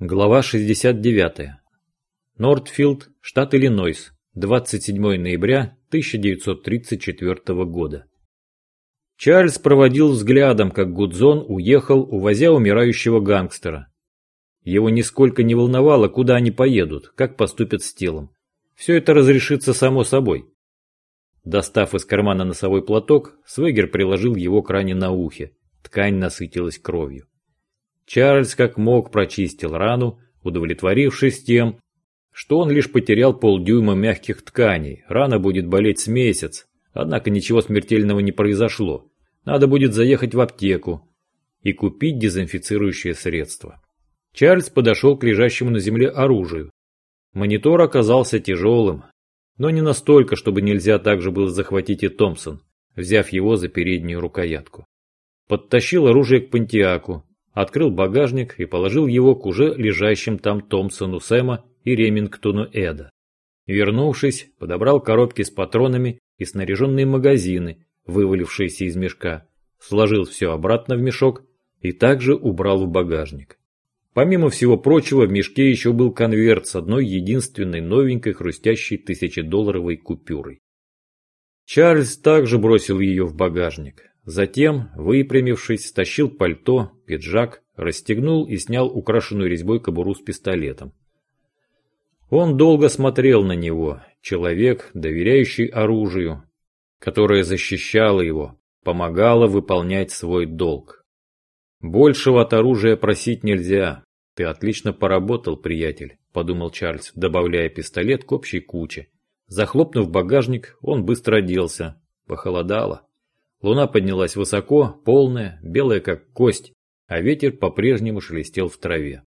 Глава 69. Нортфилд, штат Иллинойс, 27 ноября 1934 года. Чарльз проводил взглядом, как Гудзон уехал, увозя умирающего гангстера. Его нисколько не волновало, куда они поедут, как поступят с телом. Все это разрешится само собой. Достав из кармана носовой платок, Свегер приложил его к ране на ухе. Ткань насытилась кровью. Чарльз как мог прочистил рану, удовлетворившись тем, что он лишь потерял полдюйма мягких тканей. Рана будет болеть с месяц, однако ничего смертельного не произошло. Надо будет заехать в аптеку и купить дезинфицирующее средство. Чарльз подошел к лежащему на земле оружию. Монитор оказался тяжелым, но не настолько, чтобы нельзя также было захватить и Томпсон, взяв его за переднюю рукоятку. Подтащил оружие к Пантиаку, открыл багажник и положил его к уже лежащим там Томпсону Сэма и Ремингтону Эда. Вернувшись, подобрал коробки с патронами и снаряженные магазины, вывалившиеся из мешка, сложил все обратно в мешок и также убрал в багажник. Помимо всего прочего, в мешке еще был конверт с одной единственной новенькой хрустящей тысячедолларовой купюрой. Чарльз также бросил ее в багажник. Затем, выпрямившись, стащил пальто, пиджак, расстегнул и снял украшенную резьбой кобуру с пистолетом. Он долго смотрел на него, человек, доверяющий оружию, которое защищало его, помогало выполнять свой долг. Большего от оружия просить нельзя. Ты отлично поработал, приятель, подумал Чарльз, добавляя пистолет к общей куче. Захлопнув багажник, он быстро оделся. Похолодало. Луна поднялась высоко, полная, белая как кость, а ветер по-прежнему шелестел в траве.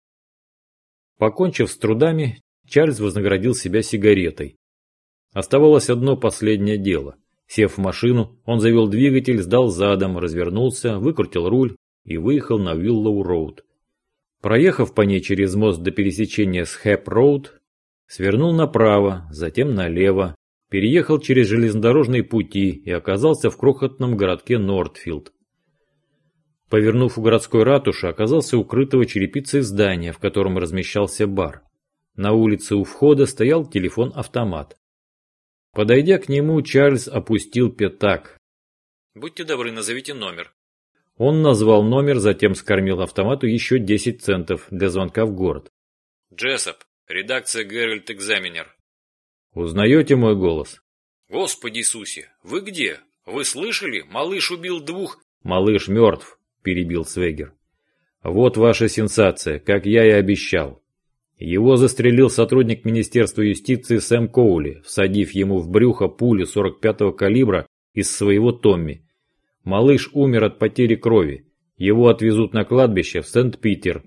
Покончив с трудами, Чарльз вознаградил себя сигаретой. Оставалось одно последнее дело. Сев в машину, он завел двигатель, сдал задом, развернулся, выкрутил руль и выехал на Виллоу-Роуд. Проехав по ней через мост до пересечения с Хэп-Роуд, свернул направо, затем налево, переехал через железнодорожные пути и оказался в крохотном городке Нортфилд. Повернув у городской ратуши, оказался укрытого черепицей здания, в котором размещался бар. На улице у входа стоял телефон-автомат. Подойдя к нему, Чарльз опустил пятак. «Будьте добры, назовите номер». Он назвал номер, затем скормил автомату еще 10 центов для звонка в город. «Джессоп, редакция Геральт Экзаменер. Узнаете мой голос? Господи Иисусе, вы где? Вы слышали? Малыш убил двух... Малыш мертв, перебил Свегер. Вот ваша сенсация, как я и обещал. Его застрелил сотрудник Министерства юстиции Сэм Коули, всадив ему в брюхо пулю 45-го калибра из своего Томми. Малыш умер от потери крови. Его отвезут на кладбище в Сент-Питер,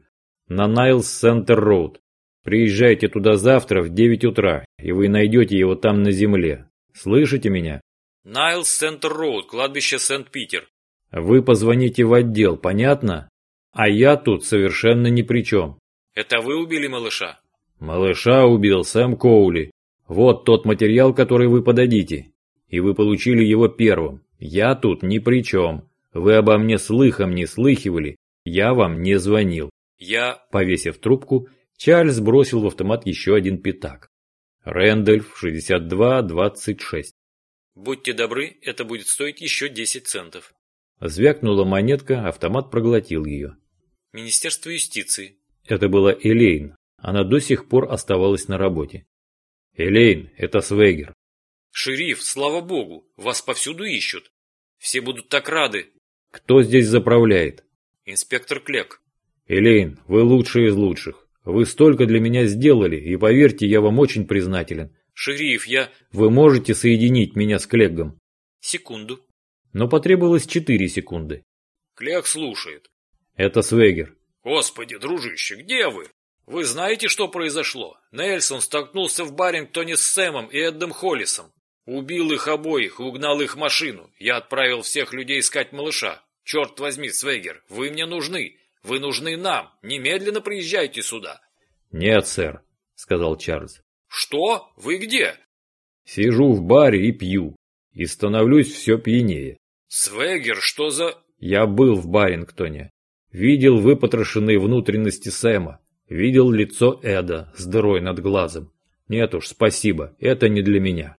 на Найлс-Центр-Роуд. Приезжайте туда завтра в 9 утра, и вы найдете его там на земле. Слышите меня? Найлс Центр Роуд, кладбище Сент-Питер. Вы позвоните в отдел, понятно? А я тут совершенно ни при чем. Это вы убили малыша? Малыша убил Сэм Коули. Вот тот материал, который вы подадите. И вы получили его первым. Я тут ни при чем. Вы обо мне слыхом не слыхивали. Я вам не звонил. Я, повесив трубку, Чарльз бросил в автомат еще один пятак. Рэндольф 62-26. Будьте добры, это будет стоить еще 10 центов. Звякнула монетка, автомат проглотил ее. Министерство юстиции. Это была Элейн. Она до сих пор оставалась на работе. Элейн, это Свегер. Шериф, слава богу, вас повсюду ищут. Все будут так рады. Кто здесь заправляет? Инспектор Клек. Элейн, вы лучшие из лучших. Вы столько для меня сделали, и поверьте, я вам очень признателен. Шериф, я... Вы можете соединить меня с Клеггом? Секунду. Но потребовалось четыре секунды. Клег слушает. Это Свегер. Господи, дружище, где вы? Вы знаете, что произошло? Нельсон столкнулся в Барингтоне с Сэмом и Эддом Холлисом. Убил их обоих и угнал их машину. Я отправил всех людей искать малыша. Черт возьми, Свегер, вы мне нужны. Вы нужны нам. Немедленно приезжайте сюда. Нет, сэр, сказал Чарльз. Что? Вы где? Сижу в баре и пью. И становлюсь все пьянее. Свегер, что за... Я был в Барингтоне. Видел выпотрошенные внутренности Сэма. Видел лицо Эда с дырой над глазом. Нет уж, спасибо, это не для меня.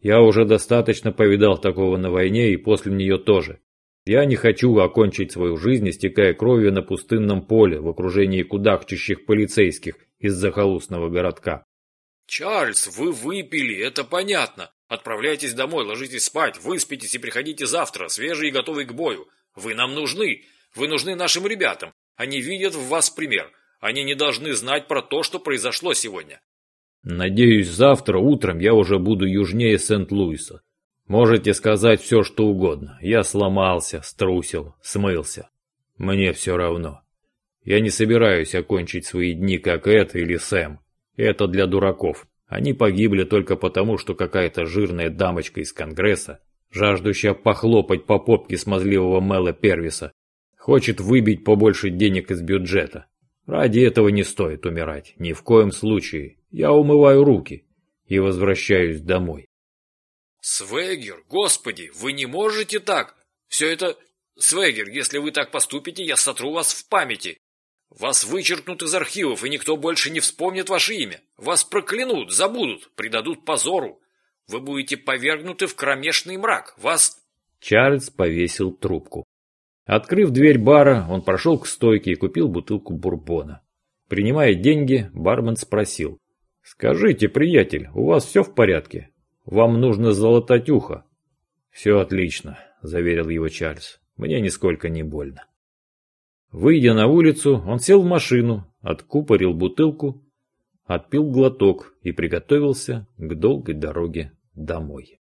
Я уже достаточно повидал такого на войне и после нее тоже. Я не хочу окончить свою жизнь, истекая кровью на пустынном поле в окружении кудахчущих полицейских из захолустного городка. «Чарльз, вы выпили, это понятно. Отправляйтесь домой, ложитесь спать, выспитесь и приходите завтра, свежий и готовый к бою. Вы нам нужны. Вы нужны нашим ребятам. Они видят в вас пример. Они не должны знать про то, что произошло сегодня. Надеюсь, завтра утром я уже буду южнее Сент-Луиса. Можете сказать все, что угодно. Я сломался, струсил, смылся. Мне все равно. Я не собираюсь окончить свои дни, как это или Сэм. Это для дураков. Они погибли только потому, что какая-то жирная дамочка из Конгресса, жаждущая похлопать по попке смазливого Мэла Первиса, хочет выбить побольше денег из бюджета. Ради этого не стоит умирать, ни в коем случае. Я умываю руки и возвращаюсь домой. Свегер, господи, вы не можете так. Все это... Свегер, если вы так поступите, я сотру вас в памяти. Вас вычеркнут из архивов, и никто больше не вспомнит ваше имя. Вас проклянут, забудут, предадут позору. Вы будете повергнуты в кромешный мрак. Вас...» Чарльз повесил трубку. Открыв дверь бара, он прошел к стойке и купил бутылку бурбона. Принимая деньги, бармен спросил. «Скажите, приятель, у вас все в порядке? Вам нужно ухо». «Все отлично», — заверил его Чарльз. «Мне нисколько не больно». Выйдя на улицу, он сел в машину, откупорил бутылку, отпил глоток и приготовился к долгой дороге домой.